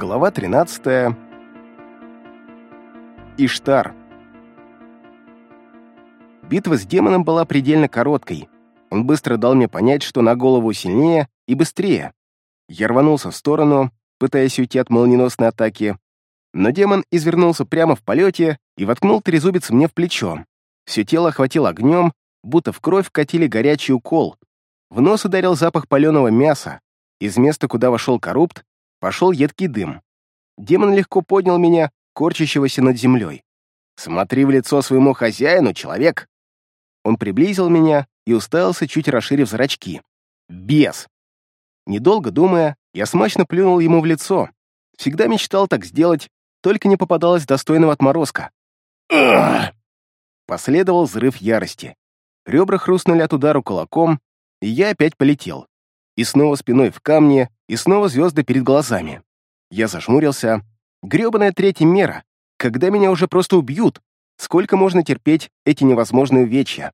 Глава 13. Иштар. Битва с демоном была предельно короткой. Он быстро дал мне понять, что на голову сильнее и быстрее. Я рванулся в сторону, пытаясь уйти от молниеносной атаки, но демон извернулся прямо в полете и воткнул трезубец мне в плечо. Все тело охватило огнем, будто в кровь катили горячий укол. В нос ударил запах паленого мяса. Из места, куда вошел коррупт, пошел едкий дым. Демон легко поднял меня, корчащегося над землей. «Смотри в лицо своему хозяину, человек!» Он приблизил меня и уставился, чуть расширив зрачки. «Бес!» Недолго думая, я смачно плюнул ему в лицо. Всегда мечтал так сделать, только не попадалось достойного отморозка. Последовал взрыв ярости. Ребра хрустнули от удара кулаком, и я опять полетел. И снова спиной в камне, и снова звезды перед глазами. Я зажмурился. Гребаная третья мера. Когда меня уже просто убьют? Сколько можно терпеть эти невозможные увечья?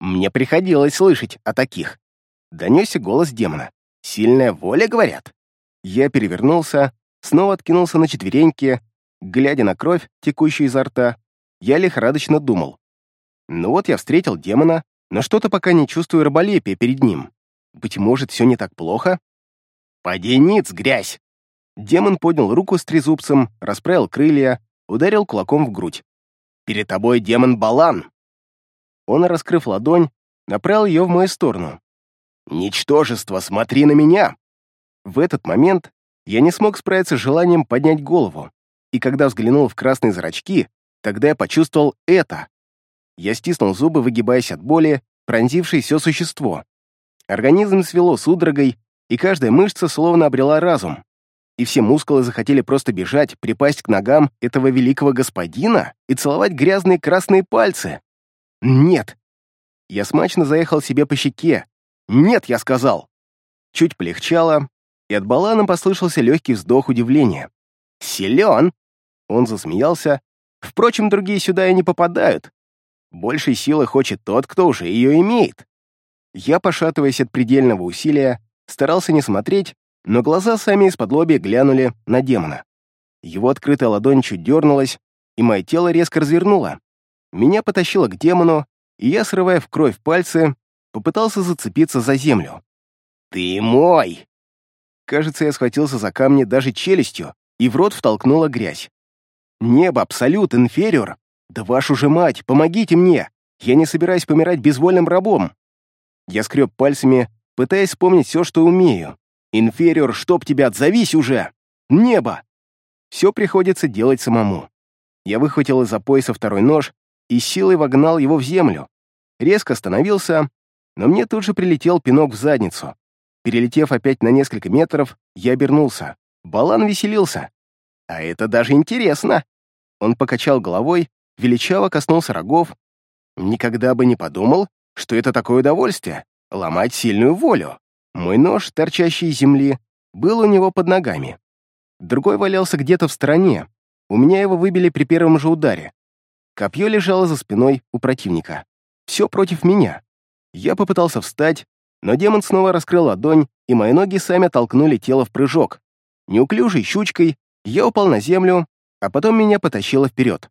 Мне приходилось слышать о таких. Донесся голос демона. «Сильная воля, говорят?» Я перевернулся, снова откинулся на четвереньки, глядя на кровь, текущую изо рта, я лихорадочно думал. Ну вот я встретил демона, но что-то пока не чувствую раболепия перед ним. Быть может, все не так плохо? «Поди ниц, грязь!» Демон поднял руку с трезубцем, расправил крылья, ударил кулаком в грудь. «Перед тобой демон Балан!» Он, раскрыв ладонь, направил ее в мою сторону. «Ничтожество, смотри на меня!» В этот момент я не смог справиться с желанием поднять голову, и когда взглянул в красные зрачки, тогда я почувствовал это. Я стиснул зубы, выгибаясь от боли, пронзившей все существо. Организм свело судорогой, и каждая мышца словно обрела разум. И все мускулы захотели просто бежать, припасть к ногам этого великого господина и целовать грязные красные пальцы. Нет. Я смачно заехал себе по щеке. Нет, я сказал. Чуть полегчало, и от Балана послышался легкий вздох удивления. «Силен!» Он засмеялся. «Впрочем, другие сюда и не попадают. Большей силы хочет тот, кто уже ее имеет». Я, пошатываясь от предельного усилия, старался не смотреть, но глаза сами из-под лобья глянули на демона. Его открытая ладонь чуть дернулась, и мое тело резко развернуло. Меня потащило к демону, и я, срывая в кровь пальцы, попытался зацепиться за землю. «Ты мой!» Кажется, я схватился за камни даже челюстью, и в рот втолкнула грязь. «Небо, абсолют, инфериор! Да вашу же мать, помогите мне! Я не собираюсь помирать безвольным рабом!» Я скреб пальцами, пытаясь вспомнить все, что умею. «Инфериор, чтоб тебя, отзовись уже! Небо!» Все приходится делать самому. Я выхватил из-за пояса второй нож и силой вогнал его в землю. Резко остановился, но мне тут же прилетел пинок в задницу. Перелетев опять на несколько метров, я обернулся. Балан веселился. А это даже интересно. Он покачал головой, величаво коснулся рогов. Никогда бы не подумал, что это такое удовольствие — ломать сильную волю. Мой нож, торчащий из земли, был у него под ногами. Другой валялся где-то в стороне. У меня его выбили при первом же ударе. Копье лежало за спиной у противника. Все против меня. Я попытался встать, но демон снова раскрыл ладонь, и мои ноги сами толкнули тело в прыжок. Неуклюжей щучкой я упал на землю, а потом меня потащило вперед.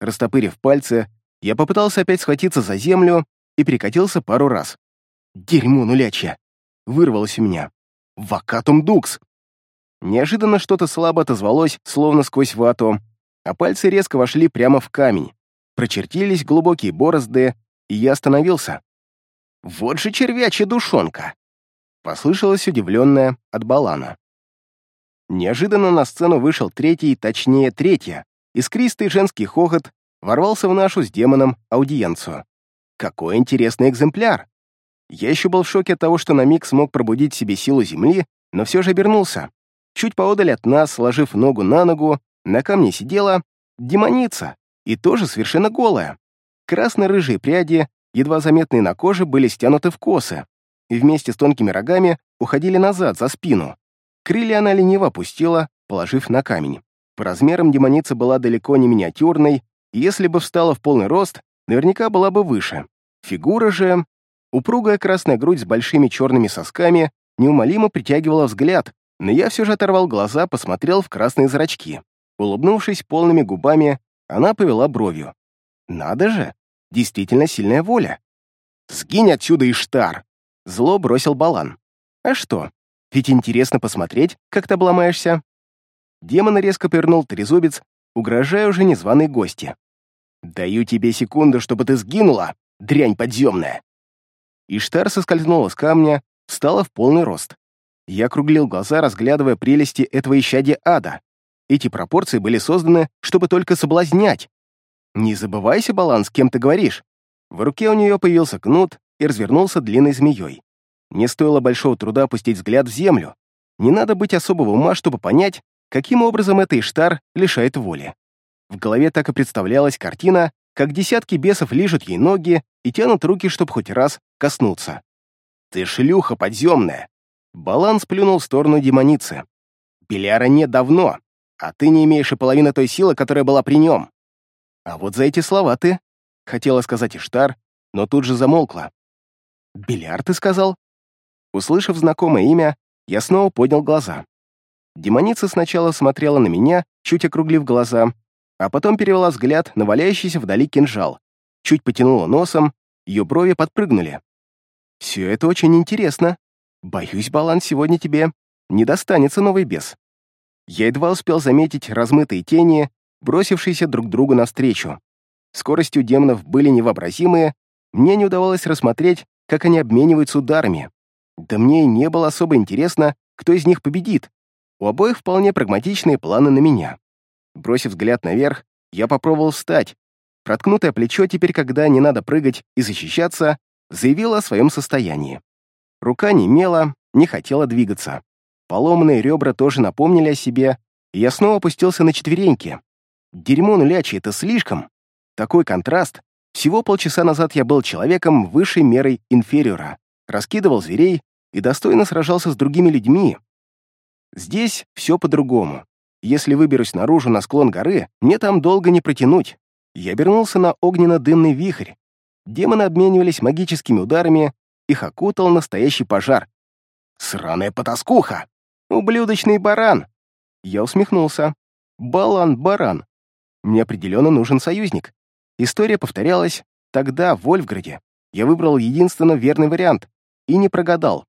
Растопырив пальцы, я попытался опять схватиться за землю и перекатился пару раз. «Дерьмо нулячье!» — вырвалось у меня. «Вакатум дукс!» Неожиданно что-то слабо отозвалось, словно сквозь вату, а пальцы резко вошли прямо в камень. Прочертились глубокие борозды, и я остановился. Вот же червячья душонка!» Послышалось удивленное от Балана. Неожиданно на сцену вышел третий, точнее, третья. Искристый женский хохот ворвался в нашу с демоном аудиенцию. Какой интересный экземпляр! Я еще был в шоке от того, что на миг смог пробудить себе силу земли, но все же обернулся. Чуть поодаль от нас, сложив ногу на ногу, на камне сидела демоница, и тоже совершенно голая. Красно-рыжие пряди едва заметные на коже, были стянуты в косы и вместе с тонкими рогами уходили назад, за спину. Крылья она лениво опустила, положив на камень. По размерам демоница была далеко не миниатюрной, и если бы встала в полный рост, наверняка была бы выше. Фигура же, упругая красная грудь с большими черными сосками, неумолимо притягивала взгляд, Но я все же оторвал глаза, посмотрел в красные зрачки. Улыбнувшись полными губами, она повела бровью. «Надо же! Действительно сильная воля!» «Сгинь отсюда, Иштар!» Зло бросил Балан. «А что? Ведь интересно посмотреть, как ты обломаешься». Демон резко повернул трезубец, угрожая уже незваной гости. «Даю тебе секунду, чтобы ты сгинула, дрянь подземная!» Иштар соскользнула с камня, встала в полный рост. Я округлил глаза, разглядывая прелести этого исчадия ада. Эти пропорции были созданы, чтобы только соблазнять. Не забывайся, баланс, кем ты говоришь. В руке у нее появился кнут и развернулся длинной змеей. Мне стоило большого труда опустить взгляд в землю. Не надо быть особого ума, чтобы понять, каким образом эта Иштар лишает воли. В голове так и представлялась картина, как десятки бесов лижут ей ноги и тянут руки, чтобы хоть раз коснуться. «Ты шлюха подземная!» Баланс плюнул в сторону демоницы. «Беляра нет давно, а ты не имеешь и половины той силы, которая была при нем. А вот за эти слова ты...» Хотела сказать Иштар, но тут же замолкла. «Беляр, ты сказал?» Услышав знакомое имя, я снова поднял глаза. Демоница сначала смотрела на меня, чуть округлив глаза, а потом перевела взгляд на валяющийся вдали кинжал. Чуть потянула носом, ее брови подпрыгнули. «Все это очень интересно», Боюсь, баланс сегодня тебе не достанется новый бес. Я едва успел заметить размытые тени, бросившиеся друг другу навстречу. Скорости у демонов были невообразимые, мне не удавалось рассмотреть, как они обмениваются ударами. Да мне и не было особо интересно, кто из них победит. У обоих вполне прагматичные планы на меня. Бросив взгляд наверх, я попробовал встать. Проткнутое плечо теперь, когда не надо прыгать и защищаться, заявило о своем состоянии. Рука немела, не хотела двигаться. Поломанные ребра тоже напомнили о себе, и я снова опустился на четвереньки. Дерьмо нулячи — это слишком. Такой контраст. Всего полчаса назад я был человеком высшей мерой инфериора, раскидывал зверей и достойно сражался с другими людьми. Здесь все по-другому. Если выберусь наружу на склон горы, мне там долго не протянуть. Я обернулся на огненно-дымный вихрь. Демоны обменивались магическими ударами, их окутал настоящий пожар. «Сраная потаскуха! Ублюдочный баран!» Я усмехнулся. «Балан-баран. Мне определенно нужен союзник. История повторялась тогда, в Вольфграде. Я выбрал единственно верный вариант и не прогадал.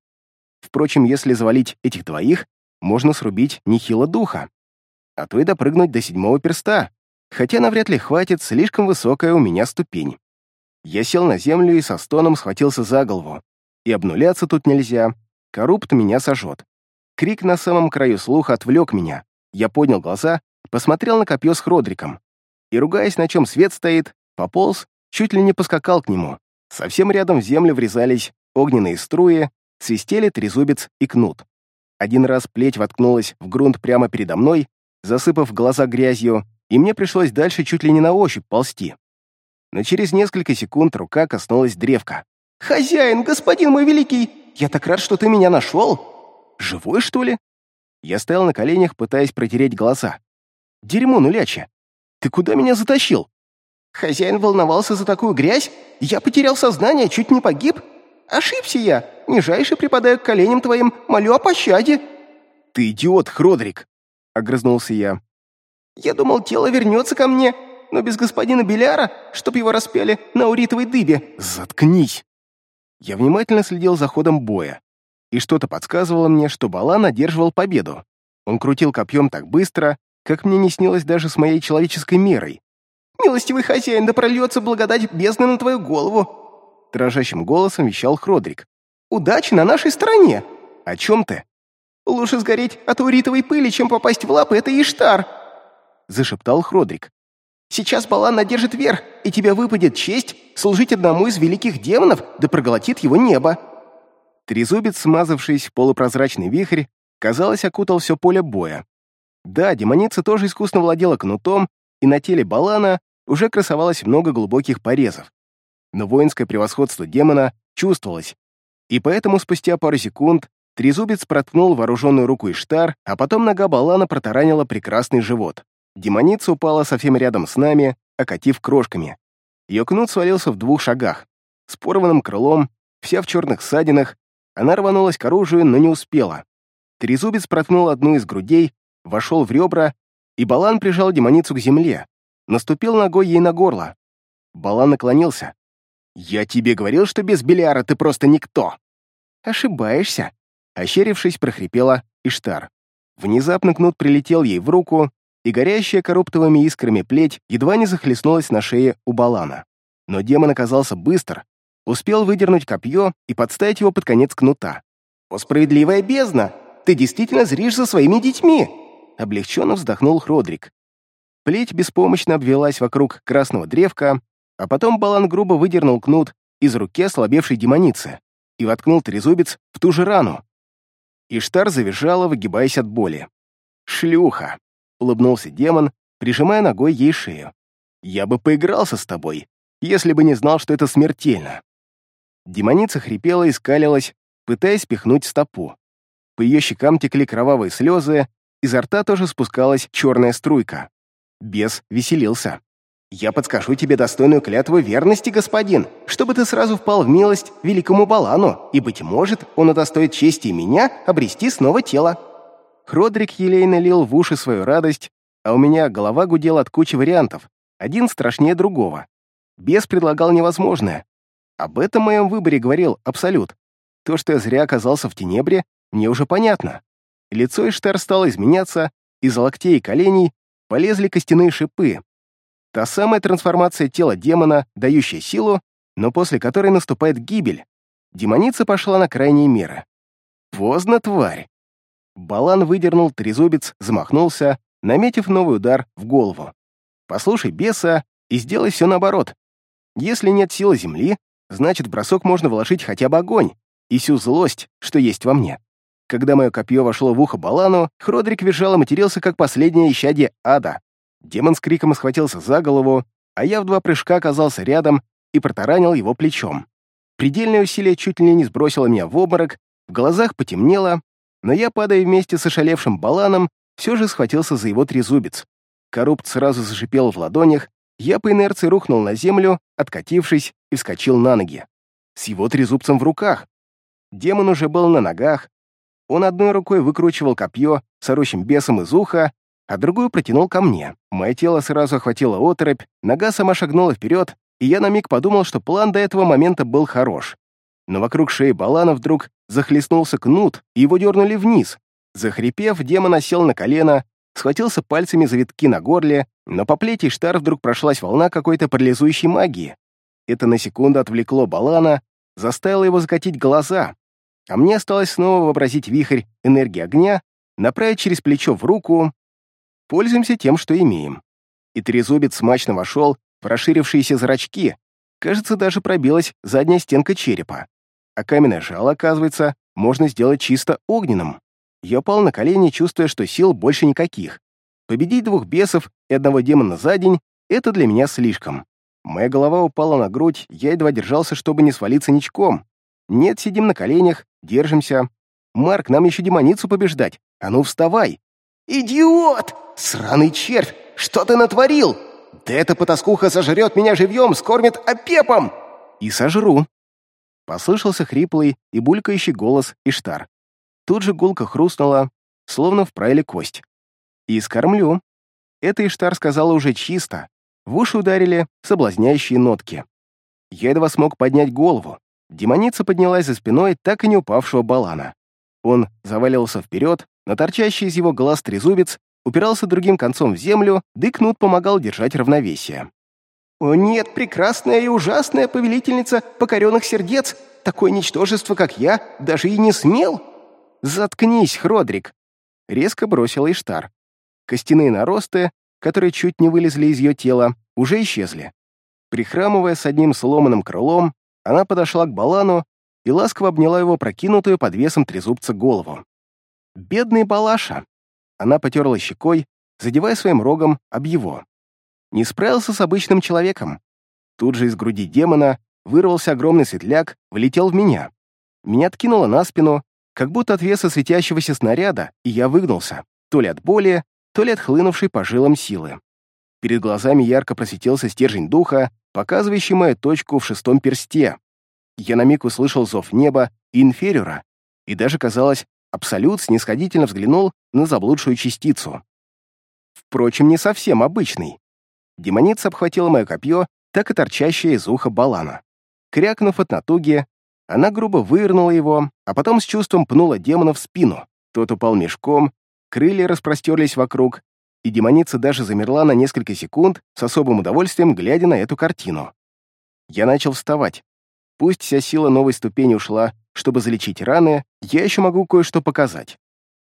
Впрочем, если завалить этих двоих, можно срубить нехило духа, а то и допрыгнуть до седьмого перста, хотя навряд ли хватит, слишком высокая у меня ступень. Я сел на землю и со стоном схватился за голову. И обнуляться тут нельзя. Коррупт меня сожжет. Крик на самом краю слуха отвлек меня. Я поднял глаза, посмотрел на копье с Хродриком. И, ругаясь, на чем свет стоит, пополз, чуть ли не поскакал к нему. Совсем рядом в землю врезались огненные струи, свистели трезубец и кнут. Один раз плеть воткнулась в грунт прямо передо мной, засыпав глаза грязью, и мне пришлось дальше чуть ли не на ощупь ползти. Но через несколько секунд рука коснулась древка. «Хозяин, господин мой великий, я так рад, что ты меня нашел! Живой, что ли?» Я стоял на коленях, пытаясь протереть глаза. «Дерьмо нуляче! Ты куда меня затащил?» «Хозяин волновался за такую грязь? Я потерял сознание, чуть не погиб. Ошибся я. Нижайше припадаю к коленям твоим, молю о пощаде». «Ты идиот, Хродрик!» — огрызнулся я. «Я думал, тело вернется ко мне, но без господина Беляра, чтоб его распяли на уритовой дыбе». «Заткнись!» Я внимательно следил за ходом боя, и что-то подсказывало мне, что Балан одерживал победу. Он крутил копьем так быстро, как мне не снилось даже с моей человеческой мерой. «Милостивый хозяин, да прольется благодать бездны на твою голову!» Дрожащим голосом вещал Хродрик. «Удачи на нашей стороне!» «О чем ты?» «Лучше сгореть от уритовой пыли, чем попасть в лапы этой Иштар!» Зашептал Хродрик. Сейчас Балан одержит верх, и тебе выпадет честь служить одному из великих демонов, да проглотит его небо». Трезубец, смазавшись в полупрозрачный вихрь, казалось, окутал все поле боя. Да, демоница тоже искусно владела кнутом, и на теле Балана уже красовалось много глубоких порезов. Но воинское превосходство демона чувствовалось, и поэтому спустя пару секунд Трезубец проткнул вооруженную руку Иштар, а потом нога Балана протаранила прекрасный живот. Демоница упала совсем рядом с нами, окатив крошками. Ее кнут свалился в двух шагах. С порванным крылом, вся в черных ссадинах, она рванулась к оружию, но не успела. Трезубец проткнул одну из грудей, вошел в ребра, и Балан прижал демоницу к земле, наступил ногой ей на горло. Балан наклонился. «Я тебе говорил, что без Беляра ты просто никто!» «Ошибаешься», — ощерившись, прохрипела Иштар. Внезапно кнут прилетел ей в руку, и горящая коруптовыми искрами плеть едва не захлестнулась на шее у Балана. Но демон оказался быстр, успел выдернуть копье и подставить его под конец кнута. «О, справедливая бездна! Ты действительно зришь за своими детьми!» Облегченно вздохнул Хродрик. Плеть беспомощно обвелась вокруг красного древка, а потом Балан грубо выдернул кнут из руки ослабевшей демоницы и воткнул трезубец в ту же рану. Иштар завизжала, выгибаясь от боли. «Шлюха!» — улыбнулся демон, прижимая ногой ей шею. «Я бы поигрался с тобой, если бы не знал, что это смертельно». Демоница хрипела и скалилась, пытаясь пихнуть стопу. По ее щекам текли кровавые слезы, изо рта тоже спускалась черная струйка. Бес веселился. «Я подскажу тебе достойную клятву верности, господин, чтобы ты сразу впал в милость великому Балану, и, быть может, он удостоит чести меня обрести снова тело». Хродрик елейно лил в уши свою радость, а у меня голова гудела от кучи вариантов, один страшнее другого. Бес предлагал невозможное. Об этом моем выборе говорил Абсолют. То, что я зря оказался в Тенебре, мне уже понятно. Лицо Иштар стало изменяться, из локтей и коленей полезли костяные шипы, Та самая трансформация тела демона, дающая силу, но после которой наступает гибель. Демоница пошла на крайние меры. Поздно, тварь. Балан выдернул трезубец, замахнулся, наметив новый удар в голову. Послушай беса и сделай все наоборот. Если нет силы земли, значит, в бросок можно вложить хотя бы огонь и всю злость, что есть во мне. Когда мое копье вошло в ухо Балану, Хродрик визжал и матерился, как последнее исчадие ада. Демон с криком схватился за голову, а я в два прыжка оказался рядом и протаранил его плечом. Предельное усилие чуть ли не сбросило меня в обморок, в глазах потемнело, но я, падая вместе с ошалевшим баланом, все же схватился за его трезубец. Коррупт сразу зашипел в ладонях, я по инерции рухнул на землю, откатившись, и вскочил на ноги. С его трезубцем в руках. Демон уже был на ногах. Он одной рукой выкручивал копье с бесом из уха, а другую протянул ко мне. Мое тело сразу охватило оторопь, нога сама шагнула вперед, и я на миг подумал, что план до этого момента был хорош. Но вокруг шеи Балана вдруг захлестнулся кнут, и его дернули вниз. Захрипев, демон осел на колено, схватился пальцами за витки на горле, но по плети Штар вдруг прошлась волна какой-то парализующей магии. Это на секунду отвлекло Балана, заставило его закатить глаза, а мне осталось снова вообразить вихрь энергии огня, направить через плечо в руку Пользуемся тем, что имеем. И трезубец смачно вошел в расширившиеся зрачки. Кажется, даже пробилась задняя стенка черепа. А каменное жало, оказывается, можно сделать чисто огненным. Я пал на колени, чувствуя, что сил больше никаких. Победить двух бесов и одного демона за день — это для меня слишком. Моя голова упала на грудь, я едва держался, чтобы не свалиться ничком. Нет, сидим на коленях, держимся. Марк, нам еще демоницу побеждать. А ну, вставай! «Идиот! Сраный червь! Что ты натворил? Да эта потаскуха сожрет меня живьем, скормит опепом!» «И сожру!» Послышался хриплый и булькающий голос Иштар. Тут же гулка хрустнула, словно вправили кость. «И скормлю!» Это Иштар сказала уже чисто. В уши ударили соблазняющие нотки. Я едва смог поднять голову. Демоница поднялась за спиной так и не упавшего балана. Он завалился вперед, но торчащий из его глаз трезубец упирался другим концом в землю, дыкнут помогал держать равновесие. «О нет, прекрасная и ужасная повелительница покоренных сердец! Такое ничтожество, как я, даже и не смел!» «Заткнись, Хродрик!» — резко бросил Иштар. Костяные наросты, которые чуть не вылезли из ее тела, уже исчезли. Прихрамывая с одним сломанным крылом, она подошла к Балану и ласково обняла его прокинутую под весом трезубца голову. Бедный Балаша! Она потерла щекой, задевая своим рогом об его. Не справился с обычным человеком. Тут же из груди демона вырвался огромный светляк, влетел в меня. Меня откинуло на спину, как будто от веса светящегося снаряда, и я выгнулся, то ли от боли, то ли от хлынувшей по жилам силы. Перед глазами ярко просветился стержень духа, показывающий мою точку в шестом персте. Я на миг услышал зов неба и инфериора, и даже, казалось, Абсолют снисходительно взглянул на заблудшую частицу. Впрочем, не совсем обычный. Демоница обхватила мое копье, так и торчащее из уха балана. Крякнув от натуги, она грубо вывернула его, а потом с чувством пнула демона в спину. Тот упал мешком, крылья распростерлись вокруг, и демоница даже замерла на несколько секунд с особым удовольствием, глядя на эту картину. Я начал вставать. Пусть вся сила новой ступени ушла, чтобы залечить раны, я еще могу кое-что показать.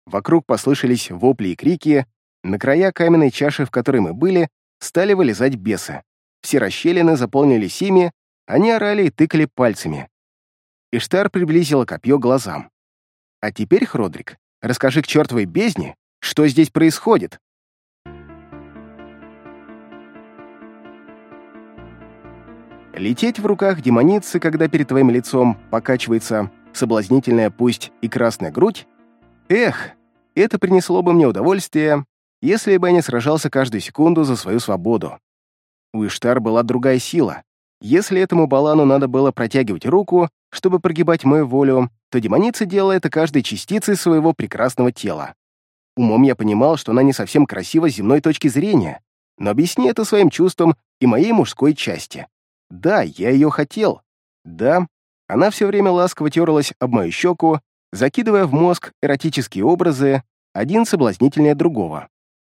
Вокруг послышались вопли и крики, на края каменной чаши, в которой мы были, стали вылезать бесы. Все расщелины заполнились ими, они орали и тыкали пальцами. Иштар приблизила копье глазам. «А теперь, Хродрик, расскажи к чертовой бездне, что здесь происходит?» Лететь в руках демоницы, когда перед твоим лицом покачивается соблазнительная пусть и красная грудь? Эх, это принесло бы мне удовольствие, если бы я не сражался каждую секунду за свою свободу. У Иштар была другая сила. Если этому балану надо было протягивать руку, чтобы прогибать мою волю, то демоница делала это каждой частицей своего прекрасного тела. Умом я понимал, что она не совсем красива с земной точки зрения, но объясни это своим чувствам и моей мужской части. Да, я ее хотел. Да, она все время ласково терлась об мою щеку, закидывая в мозг эротические образы, один соблазнительнее другого.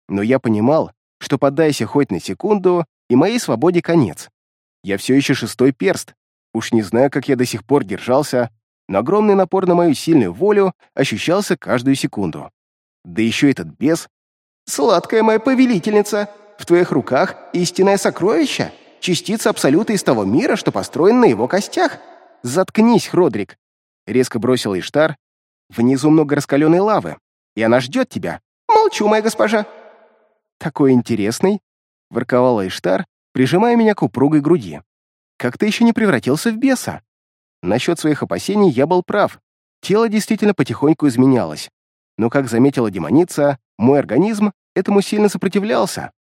Но я понимал, что поддайся хоть на секунду, и моей свободе конец. Я все еще шестой перст, Уж не знаю, как я до сих пор держался, но огромный напор на мою сильную волю ощущался каждую секунду. Да еще этот бес. «Сладкая моя повелительница, в твоих руках истинное сокровище, частица абсолюта из того мира, что построен на его костях. Заткнись, Хродрик!» Резко бросил Иштар. «Внизу много раскаленной лавы, и она ждет тебя. Молчу, моя госпожа!» «Такой интересный!» — ворковала Иштар, прижимая меня к упругой груди как ты еще не превратился в беса. Насчет своих опасений я был прав. Тело действительно потихоньку изменялось. Но, как заметила демоница, мой организм этому сильно сопротивлялся.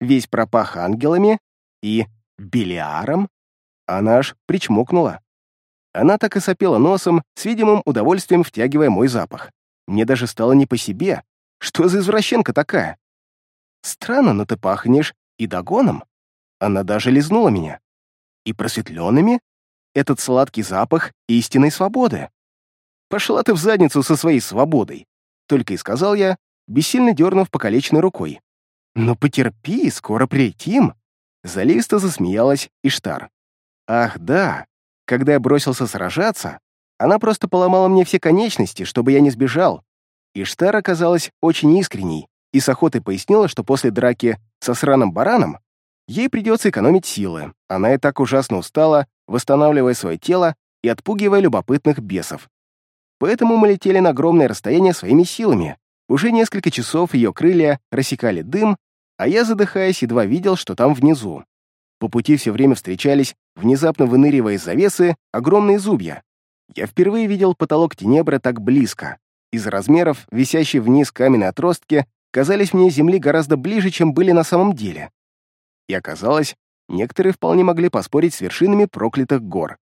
Весь пропах ангелами и белиаром. Она аж причмокнула. Она так и сопела носом, с видимым удовольствием втягивая мой запах. Мне даже стало не по себе. Что за извращенка такая? Странно, но ты пахнешь и догоном. Она даже лизнула меня и просветленными этот сладкий запах истинной свободы. Пошла ты в задницу со своей свободой, только и сказал я, бессильно дернув покалеченной рукой. Но потерпи, скоро прилетим. Залисто засмеялась Иштар. Ах, да, когда я бросился сражаться, она просто поломала мне все конечности, чтобы я не сбежал. Иштар оказалась очень искренней и с охотой пояснила, что после драки со сраным бараном Ей придется экономить силы. Она и так ужасно устала, восстанавливая свое тело и отпугивая любопытных бесов. Поэтому мы летели на огромное расстояние своими силами. Уже несколько часов ее крылья рассекали дым, а я, задыхаясь, едва видел, что там внизу. По пути все время встречались, внезапно выныривая из завесы, огромные зубья. Я впервые видел потолок Тенебра так близко. Из размеров, висящие вниз каменные отростки, казались мне Земли гораздо ближе, чем были на самом деле. И оказалось, некоторые вполне могли поспорить с вершинами проклятых гор.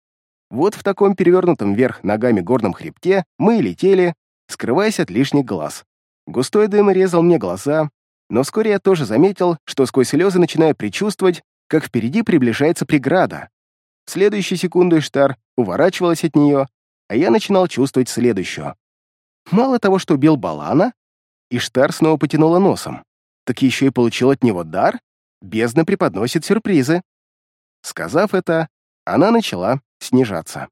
Вот в таком перевернутом вверх ногами горном хребте мы и летели, скрываясь от лишних глаз. Густой дым резал мне глаза, но вскоре я тоже заметил, что сквозь слезы начинаю предчувствовать, как впереди приближается преграда. В следующую секунду Иштар уворачивалась от нее, а я начинал чувствовать следующую. Мало того, что убил Балана, Иштар снова потянула носом, так еще и получил от него дар? бездна преподносит сюрпризы». Сказав это, она начала снижаться.